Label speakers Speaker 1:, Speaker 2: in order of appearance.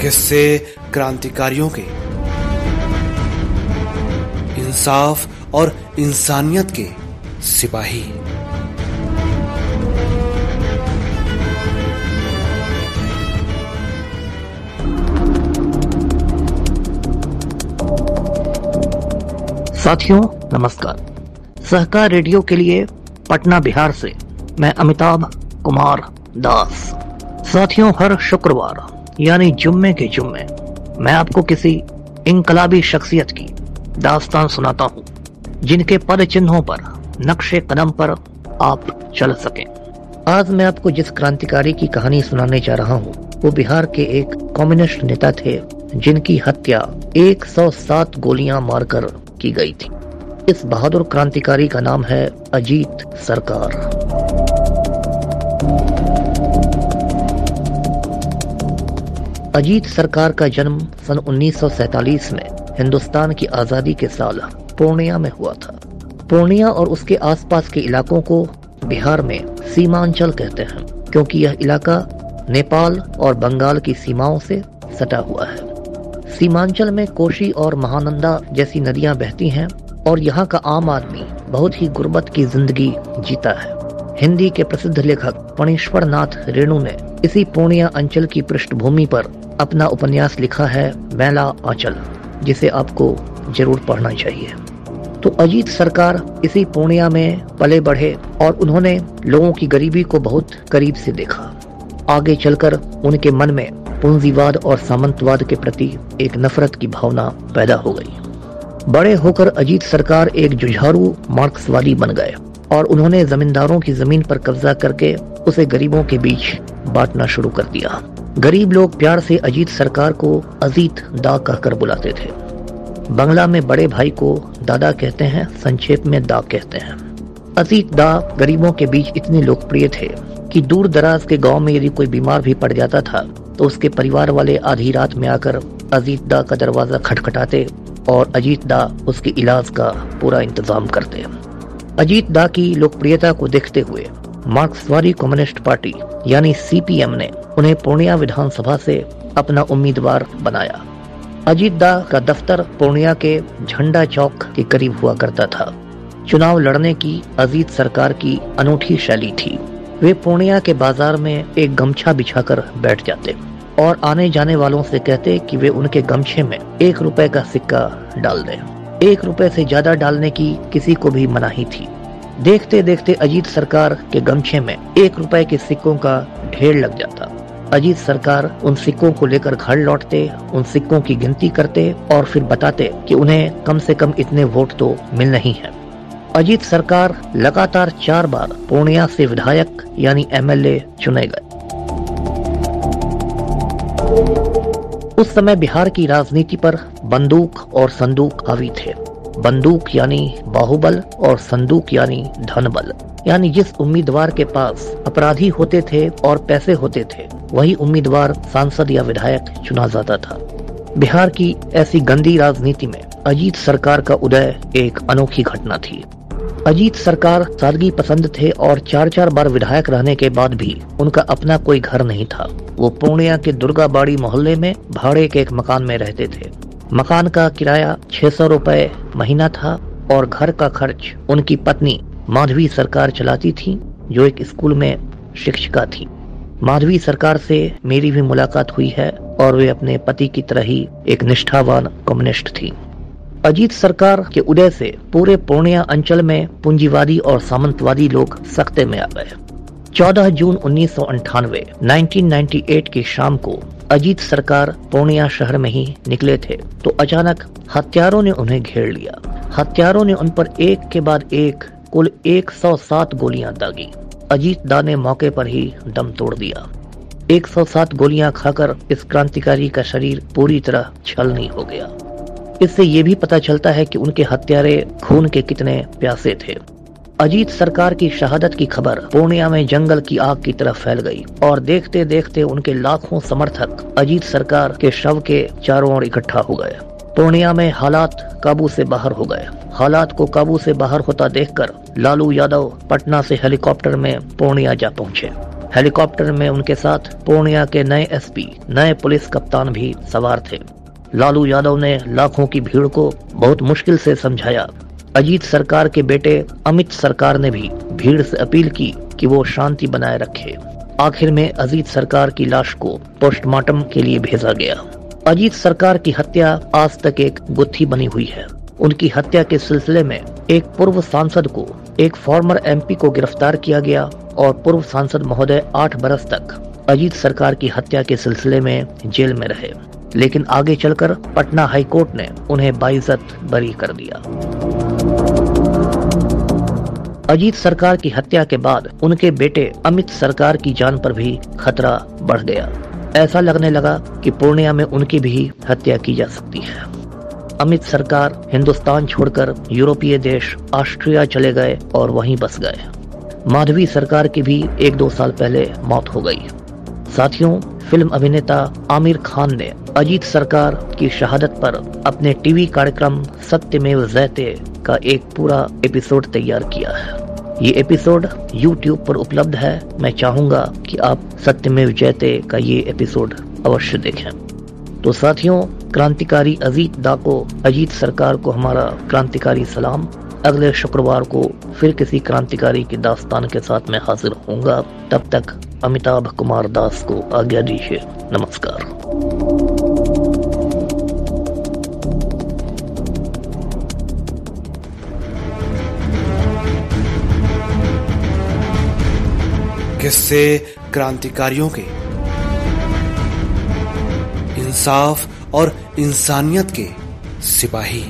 Speaker 1: किस्से क्रांतिकारियों के। इंसाफ और इंसानियत के सिपाही।
Speaker 2: साथियों, नमस्कार। सहकार रेडियो के लिए पटना, बिहार से मैं अमिताभ कुमार दास। साथियों, हर शुक्रवार यानी जुम्मे के जुम्मे, मैं आपको किसी इनकलाबी शख्सियत की दास्तान सुनाता हूँ, जिनके पद चिन्हों पर, नक्शे कदम पर आप चल सकें। आज मैं आपको जिस क्रांतिकारी की कहानी सुनाने जा रहा हूँ, वो बिहार के एक कम्युनिस्ट नेता थे, जिनकी हत्या 107 गोलियाँ मारकर की गई थी। इस बहादुर क्रांतिकारी का नाम है अजीत सरकार। अजीत सरकार का जन्म सन 1947 में हिंदुस्तान की आज़ादी के साल पूर्णिया में हुआ था। पूर्णिया और उसके आसपास के इलाकों को बिहार में सीमांचल कहते हैं, क्योंकि यह इलाका नेपाल और बंगाल की सीमाओं से सटा हुआ है। सीमांचल में कोशी और महानंदा जैसी नदियाँ बहती हैं और यहाँ का आम आदमी बहुत ही गुर्बत की ज़िंदगी जीता है। हिंदी के प्रसिद्ध लेखक पणेश्वर नाथ रेणु ने इसी पूर्णिया अंचल की पृष्ठभूमि पर अपना उपन्यास लिखा है मैला आंचल, जिसे आपको ज़रूर पढ़ना चाहिए। तो अजीत सरकार इसी पूर्णिया में पले बढ़े और उन्होंने लोगों की गरीबी को बहुत करीब से देखा। आगे चलकर उनके मन में पूंजीवाद और सामंतवाद के प्रति एक नफरत की भावना पैदा हो गई। बड़े होकर अजीत सरकार एक जुझारू मार्क्सवादी बन गए और उन्होंने जमींदारों की ज़मीन पर कब्जा करके उसे गरीबों के बीच बांटना शुरू कर दिया। गरीब लोग प्यार से अजीत सरकार को अजीत दा कहकर बुलाते थे। बंगला में बड़े भाई को दादा कहते हैं, संक्षेप में दा कहते हैं। अजीत दा गरीबों के बीच इतने लोकप्रिय थे कि दूर दराज के गाँव में यदि कोई बीमार भी पड़ जाता था तो उसके परिवार वाले आधी रात में आकर अजीत दा का दरवाज़ा खटखटाते और अजीत दा उसके इलाज का पूरा इंतज़ाम करते। अजीत दा की लोकप्रियता को देखते हुए मार्क्सवादी कम्युनिस्ट पार्टी, यानी सीपीएम ने उन्हें पूर्णिया विधानसभा से अपना उम्मीदवार बनाया। अजीत दा का दफ्तर पूर्णिया के झंडा चौक के करीब हुआ करता था। चुनाव लड़ने की अजीत सरकार की अनूठी शैली थी। वे पूर्णिया के बाज़ार में एक गमछा बिछाकर बैठ जाते और आने जाने वालों से कहते कि वे उनके गमछे में एक रुपए का सिक्का डाल दें। एक रुपए से ज़्यादा डालने की किसी को भी मनाही थी। देखते देखते अजीत सरकार के गमछे में एक रुपए के सिक्कों का ढेर लग जाता। अजीत सरकार उन सिक्कों को लेकर घर लौटते, उन सिक्कों की गिनती करते और फिर बताते कि उन्हें कम से कम इतने वोट तो मिल नहीं है। अजीत सरकार लगातार चार बार पूर्णिया से विधायक यानी एमएलए चुने गए। उस समय बिहार की राजनीति पर बंदूक और संदूक हावी थे। बंदूक यानी बाहुबल और संदूक यानी धन बल यानी जिस उम्मीदवार के पास अपराधी होते थे और पैसे होते थे, वही उम्मीदवार सांसद या विधायक चुना जाता था। बिहार की ऐसी गंदी राजनीति में अजीत सरकार का उदय एक अनोखी घटना थी। अजीत सरकार सादगी पसंद थे और चार चार बार विधायक रहने के बाद भी उनका अपना कोई घर नहीं था। वो पूर्णिया के दुर्गा बाड़ी मोहल्ले में भाड़े के एक मकान में रहते थे। मकान का किराया छह सौ रूपए महीना था और घर का खर्च उनकी पत्नी माधवी सरकार चलाती थी, जो एक स्कूल में शिक्षिका थी। माधवी सरकार से मेरी भी मुलाकात हुई है और वे अपने पति की तरह ही एक निष्ठावान कम्युनिस्ट थी। अजीत सरकार के उदय से पूरे पूर्णिया अंचल में पूंजीवादी और सामंतवादी लोग सख्ते में आ गए। 14 जून उन्नीस सौ 1998 की शाम को अजीत सरकार पूर्णिया शहर में ही निकले थे तो अचानक हत्यारों ने उन्हें घेर लिया। हत्यारों ने उन पर एक के बाद एक, कुल 107 गोलियाँ दागी। अजीत दा ने मौके पर ही दम तोड़ दिया। 107 गोलियाँ खाकर इस क्रांतिकारी का शरीर पूरी तरह छलनी हो गया। इससे ये भी पता चलता है कि उनके हत्यारे खून के कितने प्यासे थे। अजीत सरकार की शहादत की खबर पूर्णिया में जंगल की आग की तरफ़ फैल गई और देखते देखते उनके लाखों समर्थक अजीत सरकार के शव के चारों ओर इकट्ठा हो गए। पूर्णिया में हालात काबू से बाहर हो गए। हालात को काबू से बाहर होता देखकर लालू यादव पटना से हेलीकॉप्टर में पूर्णिया जा पहुँचे। हेलीकॉप्टर में उनके साथ पूर्णिया के नए एसपी, नए पुलिस कप्तान भी सवार थे। लालू यादव ने लाखों की भीड़ को बहुत मुश्किल से समझाया। अजीत सरकार के बेटे अमित सरकार ने भी भीड़ से अपील की कि वो शांति बनाए रखे। आखिर में अजीत सरकार की लाश को पोस्टमार्टम के लिए भेजा गया। अजीत सरकार की हत्या आज तक एक गुत्थी बनी हुई है। उनकी हत्या के सिलसिले में एक पूर्व सांसद को एक फॉर्मर एमपी को गिरफ़्तार किया गया और पूर्व सांसद महोदय आठ बरस तक अजीत सरकार की हत्या के सिलसिले में जेल में रहे। लेकिन आगे चलकर पटना हाईकोर्ट ने उन्हें बाइज्जत बरी कर दिया। अजीत सरकार की हत्या के बाद उनके बेटे अमित सरकार की जान पर भी खतरा बढ़ गया। ऐसा लगने लगा कि पूर्णिया में उनकी भी हत्या की जा सकती है। अमित सरकार हिंदुस्तान छोड़कर यूरोपीय देश ऑस्ट्रिया चले गए और वहीं बस गए। माधवी सरकार की भी एक दो साल पहले मौत हो गई। साथियों, फ़िल्म अभिनेता आमिर खान ने अजीत सरकार की शहादत पर अपने टीवी कार्यक्रम सत्यमेव जयते का एक पूरा एपिसोड तैयार किया है। ये एपिसोड YouTube पर उपलब्ध है। मैं चाहूँगा कि आप सत्यमेव जयते का ये एपिसोड अवश्य देखें। तो साथियों, क्रांतिकारी अजीत दा को, अजीत सरकार को हमारा क्रांतिकारी सलाम। अगले शुक्रवार को फिर किसी क्रांतिकारी की दास्तान के साथ मैं हाजिर होऊँगा। तब तक अमिताभ कुमार दास को आज्ञा दीजिए। नमस्कार।
Speaker 1: किससे क्रांतिकारियों के। इंसाफ और इंसानियत के सिपाही।